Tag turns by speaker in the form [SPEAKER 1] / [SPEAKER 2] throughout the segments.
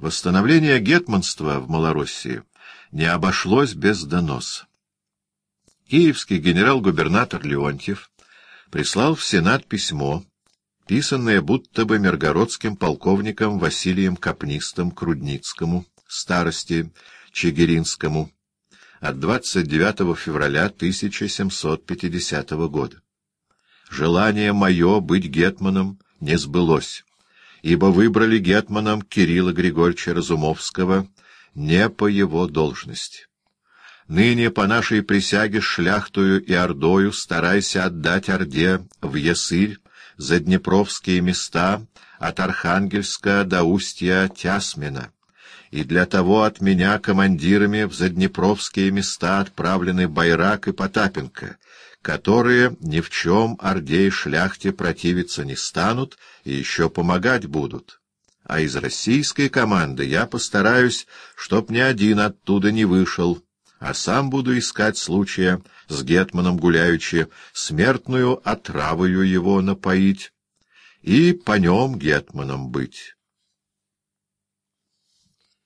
[SPEAKER 1] Восстановление гетманства в Малороссии не обошлось без доноса. Киевский генерал-губернатор Леонтьев прислал в Сенат письмо, писанное будто бы миргородским полковником Василием Капнистом Крудницкому, старости Чигиринскому, от 29 февраля 1750 года. «Желание мое быть гетманом не сбылось, ибо выбрали гетманом Кирилла Григорьевича Разумовского не по его должности. Ныне по нашей присяге шляхтую и ордою старайся отдать Орде в Ясырь за Днепровские места от Архангельска до устья Тясмина и для того от меня командирами в заднепровские места отправлены Байрак и Потапенко, которые ни в чем Орде шляхте противиться не станут и еще помогать будут. А из российской команды я постараюсь, чтоб ни один оттуда не вышел, а сам буду искать случая с Гетманом гуляючи, смертную отравою его напоить и по нем Гетманом быть».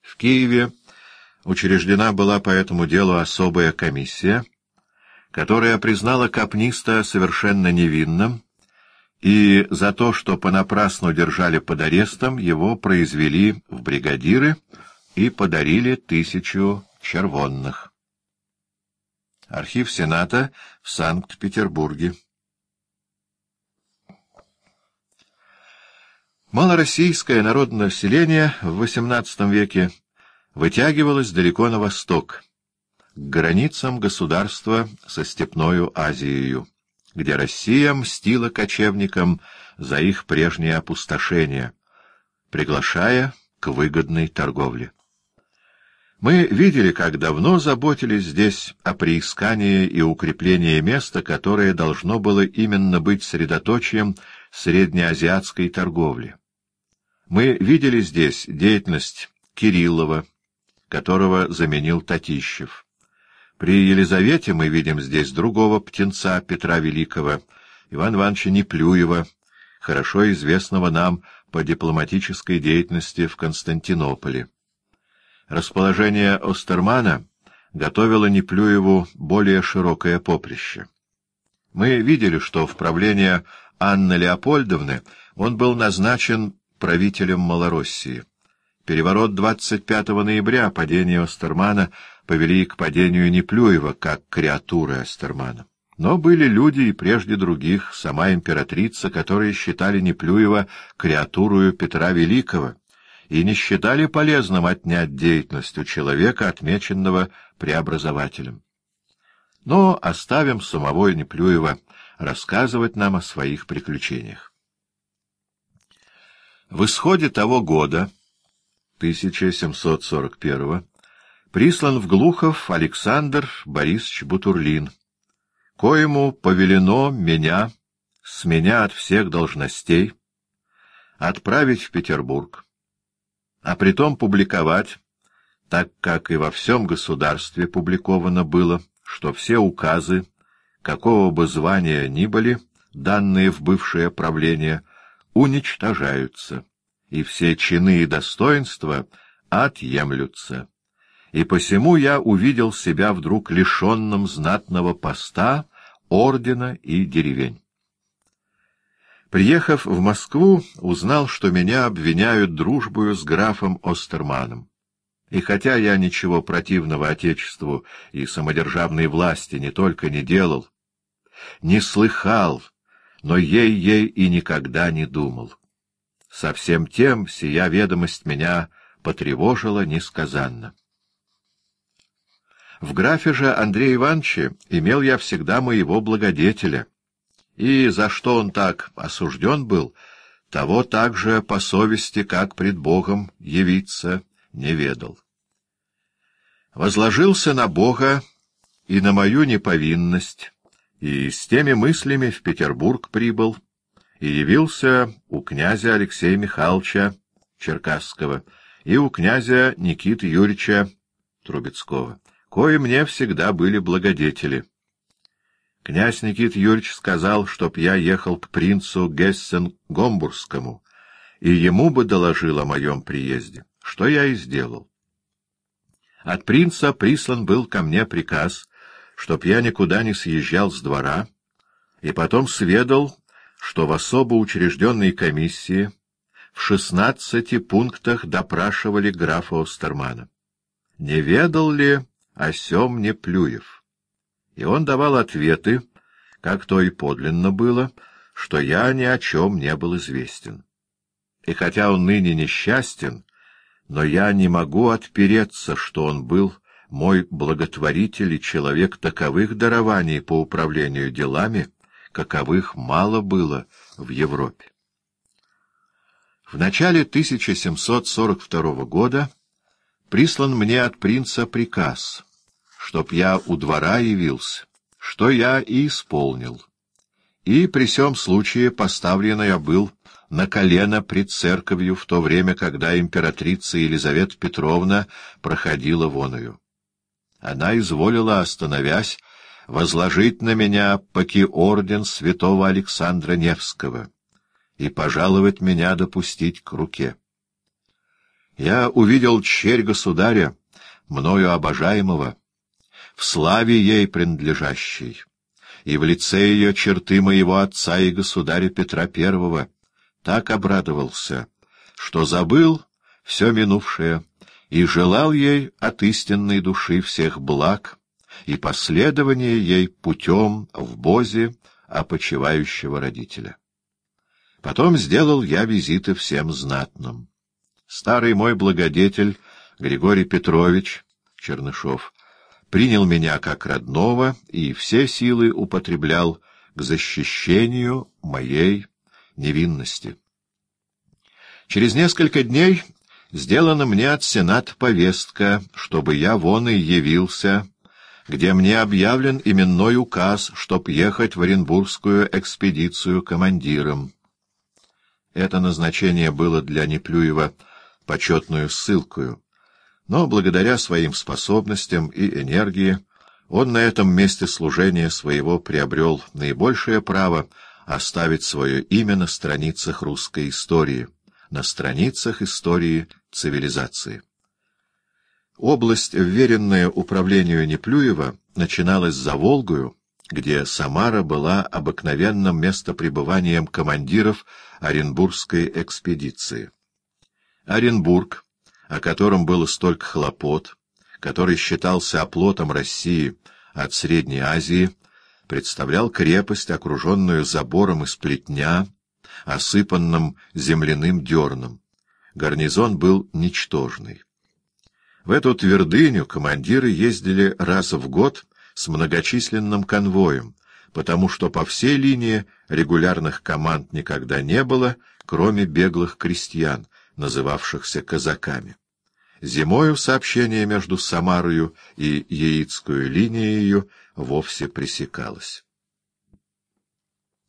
[SPEAKER 1] В Киеве учреждена была по этому делу особая комиссия, которая признала Капниста совершенно невинным, и за то, что понапрасну держали под арестом, его произвели в бригадиры и подарили тысячу червонных. Архив Сената в Санкт-Петербурге. Малороссийское народное население в XVIII веке вытягивалось далеко на восток, к границам государства со Степною Азией, где Россия мстила кочевникам за их прежнее опустошение, приглашая к выгодной торговле. Мы видели, как давно заботились здесь о приискании и укреплении места, которое должно было именно быть средоточием среднеазиатской торговли. Мы видели здесь деятельность Кириллова, которого заменил Татищев. При Елизавете мы видим здесь другого птенца Петра Великого, Ивана Ивановича Неплюева, хорошо известного нам по дипломатической деятельности в Константинополе. Расположение Остермана готовило Неплюеву более широкое поприще. Мы видели, что в правление Анны Леопольдовны он был назначен правителем Малороссии. Переворот 25 ноября, падение Остермана, повели к падению Неплюева, как креатуры Остермана. Но были люди и прежде других, сама императрица, которые считали Неплюева креатурою Петра Великого и не считали полезным отнять деятельность у человека, отмеченного преобразователем. Но оставим самого Неплюева рассказывать нам о своих приключениях. В исходе того года, 1741 прислан в Глухов Александр Борисович Бутурлин, коему повелено меня, с меня от всех должностей, отправить в Петербург, а притом публиковать, так как и во всем государстве публиковано было, что все указы, какого бы звания ни были, данные в бывшее правление, уничтожаются, и все чины и достоинства отъемлются. И посему я увидел себя вдруг лишенным знатного поста, ордена и деревень. Приехав в Москву, узнал, что меня обвиняют дружбою с графом Остерманом. И хотя я ничего противного Отечеству и самодержавной власти не только не делал, не слыхал, но ей-ей и никогда не думал. Со всем тем сия ведомость меня потревожила несказанно. В графе же Андрея Ивановича имел я всегда моего благодетеля, и за что он так осужден был, того также по совести, как пред Богом, явиться не ведал. Возложился на Бога и на мою неповинность, и с теми мыслями в Петербург прибыл, и явился у князя Алексея Михайловича Черкасского и у князя Никиты Юрьевича Трубецкого, кои мне всегда были благодетели. Князь Никит Юрьевич сказал, чтоб я ехал к принцу Гессен-Гомбургскому, и ему бы доложил о моем приезде, что я и сделал. От принца прислан был ко мне приказ, чтоб я никуда не съезжал с двора, и потом сведал, что в особо учрежденной комиссии в шестнадцати пунктах допрашивали графа Остермана. Не ведал ли о сем Неплюев? И он давал ответы, как то и подлинно было, что я ни о чем не был известен. И хотя он ныне несчастен, но я не могу отпереться, что он был мой благотворитель и человек таковых дарований по управлению делами, каковых мало было в Европе. В начале 1742 года прислан мне от принца приказ, чтоб я у двора явился, что я и исполнил. И при сём случае поставлен я был на колено пред церковью в то время, когда императрица Елизавета Петровна проходила воною. Она изволила, остановясь, возложить на меня поки орден святого Александра Невского и пожаловать меня допустить к руке. Я увидел черь государя, мною обожаемого, в славе ей принадлежащей, и в лице ее черты моего отца и государя Петра Первого, так обрадовался, что забыл все минувшее и желал ей от истинной души всех благ и последования ей путем в бозе опочивающего родителя. Потом сделал я визиты всем знатным. Старый мой благодетель Григорий Петрович Чернышов принял меня как родного и все силы употреблял к защищению моей невинности. Через несколько дней сделана мне от Сената повестка, чтобы я вон и явился, где мне объявлен именной указ, чтоб ехать в Оренбургскую экспедицию командиром. Это назначение было для Неплюева почетную ссылкою, но благодаря своим способностям и энергии он на этом месте служения своего приобрел наибольшее право оставить свое имя на страницах русской истории, на страницах истории цивилизации. Область, вверенная управлению Неплюева, начиналась за Волгою, где Самара была обыкновенным местопребыванием командиров Оренбургской экспедиции. Оренбург, о котором было столько хлопот, который считался оплотом России от Средней Азии, представлял крепость, окруженную забором из плетня, осыпанным земляным дерном. Гарнизон был ничтожный. В эту твердыню командиры ездили раз в год с многочисленным конвоем, потому что по всей линии регулярных команд никогда не было, кроме беглых крестьян, называвшихся казаками. Зимою сообщение между Самарою и Яицкую линией вовсе пресекалось.